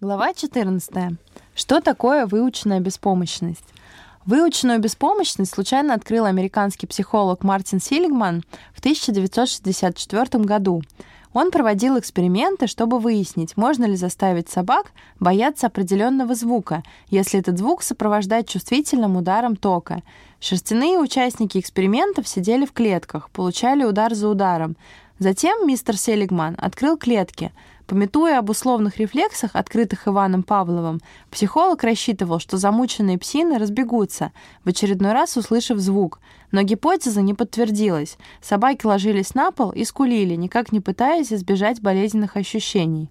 Глава 14. Что такое выученная беспомощность? Выученную беспомощность случайно открыл американский психолог Мартин Силигман в 1964 году. Он проводил эксперименты, чтобы выяснить, можно ли заставить собак бояться определенного звука, если этот звук сопровождать чувствительным ударом тока. Шерстяные участники экспериментов сидели в клетках, получали удар за ударом. Затем мистер Селигман открыл клетки — Пометуя об условных рефлексах, открытых Иваном Павловым, психолог рассчитывал, что замученные псины разбегутся, в очередной раз услышав звук. Но гипотеза не подтвердилась. Собаки ложились на пол и скулили, никак не пытаясь избежать болезненных ощущений.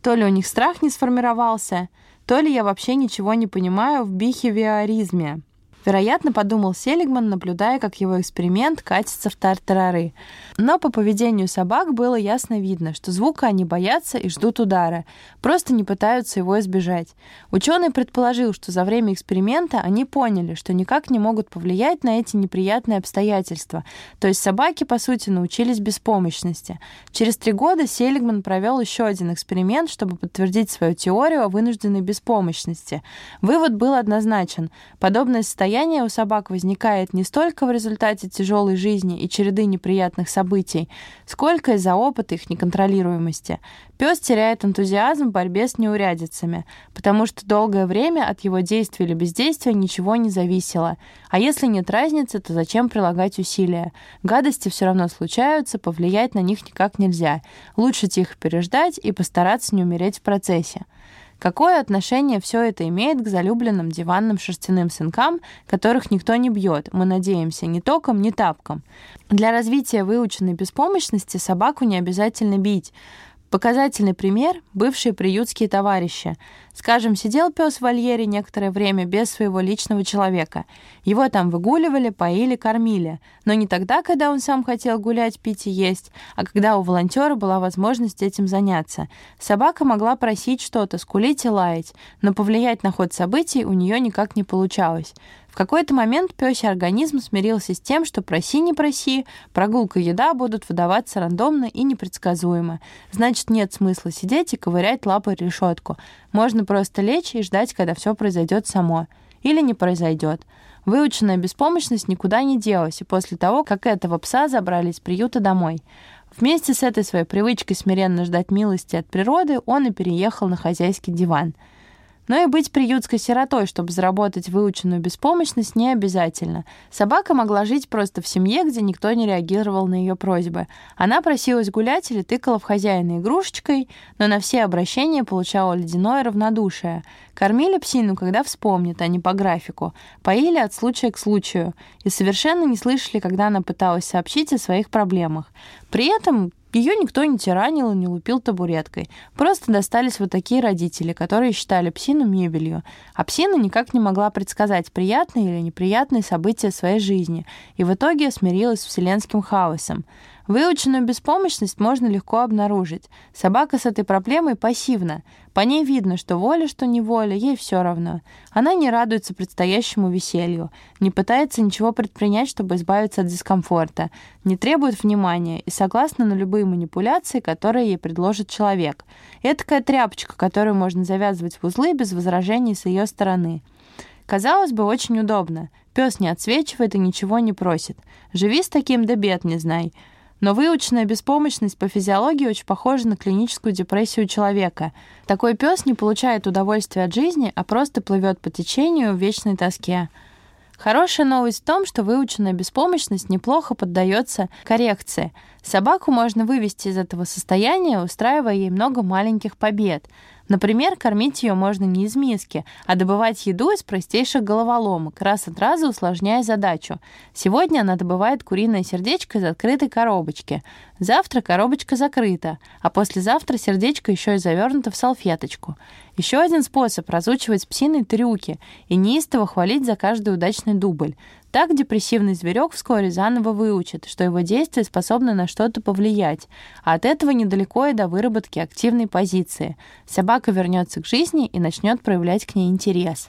То ли у них страх не сформировался, то ли я вообще ничего не понимаю в бихевиоризме. Вероятно, подумал Селигман, наблюдая, как его эксперимент катится в тартарары. Но по поведению собак было ясно видно, что звука они боятся и ждут удара, просто не пытаются его избежать. Ученый предположил, что за время эксперимента они поняли, что никак не могут повлиять на эти неприятные обстоятельства, то есть собаки, по сути, научились беспомощности. Через три года Селигман провел еще один эксперимент, чтобы подтвердить свою теорию о вынужденной беспомощности. Вывод был однозначен. Подобное состояние Состояние у собак возникает не столько в результате тяжелой жизни и череды неприятных событий, сколько из-за опыта их неконтролируемости. Пес теряет энтузиазм в борьбе с неурядицами, потому что долгое время от его действия или бездействия ничего не зависело. А если нет разницы, то зачем прилагать усилия? Гадости все равно случаются, повлиять на них никак нельзя. Лучше тихо переждать и постараться не умереть в процессе. Какое отношение все это имеет к залюбленным диванным шерстяным сынкам, которых никто не бьет, мы надеемся, ни током, ни тапком? Для развития выученной беспомощности собаку не обязательно бить. Показательный пример — бывшие приютские товарищи. Скажем, сидел пес в вольере некоторое время без своего личного человека. Его там выгуливали, поили, кормили. Но не тогда, когда он сам хотел гулять, пить и есть, а когда у волонтера была возможность этим заняться. Собака могла просить что-то, скулить и лаять, но повлиять на ход событий у нее никак не получалось. В какой-то момент пёсий организм смирился с тем, что проси не проси, прогулка и еда будут выдаваться рандомно и непредсказуемо. Значит, нет смысла сидеть и ковырять лапой решетку. Можно просто лечь и ждать, когда все произойдет само. Или не произойдет. Выученная беспомощность никуда не делась, и после того, как этого пса забрали из приюта домой. Вместе с этой своей привычкой смиренно ждать милости от природы он и переехал на хозяйский диван — но и быть приютской сиротой, чтобы заработать выученную беспомощность, не обязательно. Собака могла жить просто в семье, где никто не реагировал на ее просьбы. Она просилась гулять или тыкала в хозяина игрушечкой, но на все обращения получала ледяное равнодушие. Кормили псину, когда вспомнит, а не по графику. Поили от случая к случаю. И совершенно не слышали, когда она пыталась сообщить о своих проблемах. При этом ее никто не тиранил и не лупил табуреткой. Просто достались вот такие родители, которые считали псину мебелью. А псина никак не могла предсказать приятные или неприятные события своей жизни, и в итоге смирилась с вселенским хаосом. Выученную беспомощность можно легко обнаружить. Собака с этой проблемой пассивна. По ней видно, что воля, что неволя, ей все равно. Она не радуется предстоящему веселью, не пытается ничего предпринять, чтобы избавиться от дискомфорта, не требует внимания и согласна на любые манипуляции, которые ей предложит человек. Этакая тряпочка, которую можно завязывать в узлы без возражений с ее стороны. Казалось бы, очень удобно. Пес не отсвечивает и ничего не просит. Живи с таким, да бед не знай. Но выученная беспомощность по физиологии очень похожа на клиническую депрессию человека. Такой пес не получает удовольствия от жизни, а просто плывет по течению в вечной тоске. Хорошая новость в том, что выученная беспомощность неплохо поддается коррекции. Собаку можно вывести из этого состояния, устраивая ей много маленьких побед. Например, кормить ее можно не из миски, а добывать еду из простейших головоломок, раз от раза усложняя задачу. Сегодня она добывает куриное сердечко из открытой коробочки. Завтра коробочка закрыта, а послезавтра сердечко еще и завернуто в салфеточку. Еще один способ разучивать с псиной трюки и неистово хвалить за каждый удачный дубль. Так депрессивный зверек вскоре заново выучит, что его действия способны на что-то повлиять, а от этого недалеко и до выработки активной позиции. Собака вернется к жизни и начнет проявлять к ней интерес.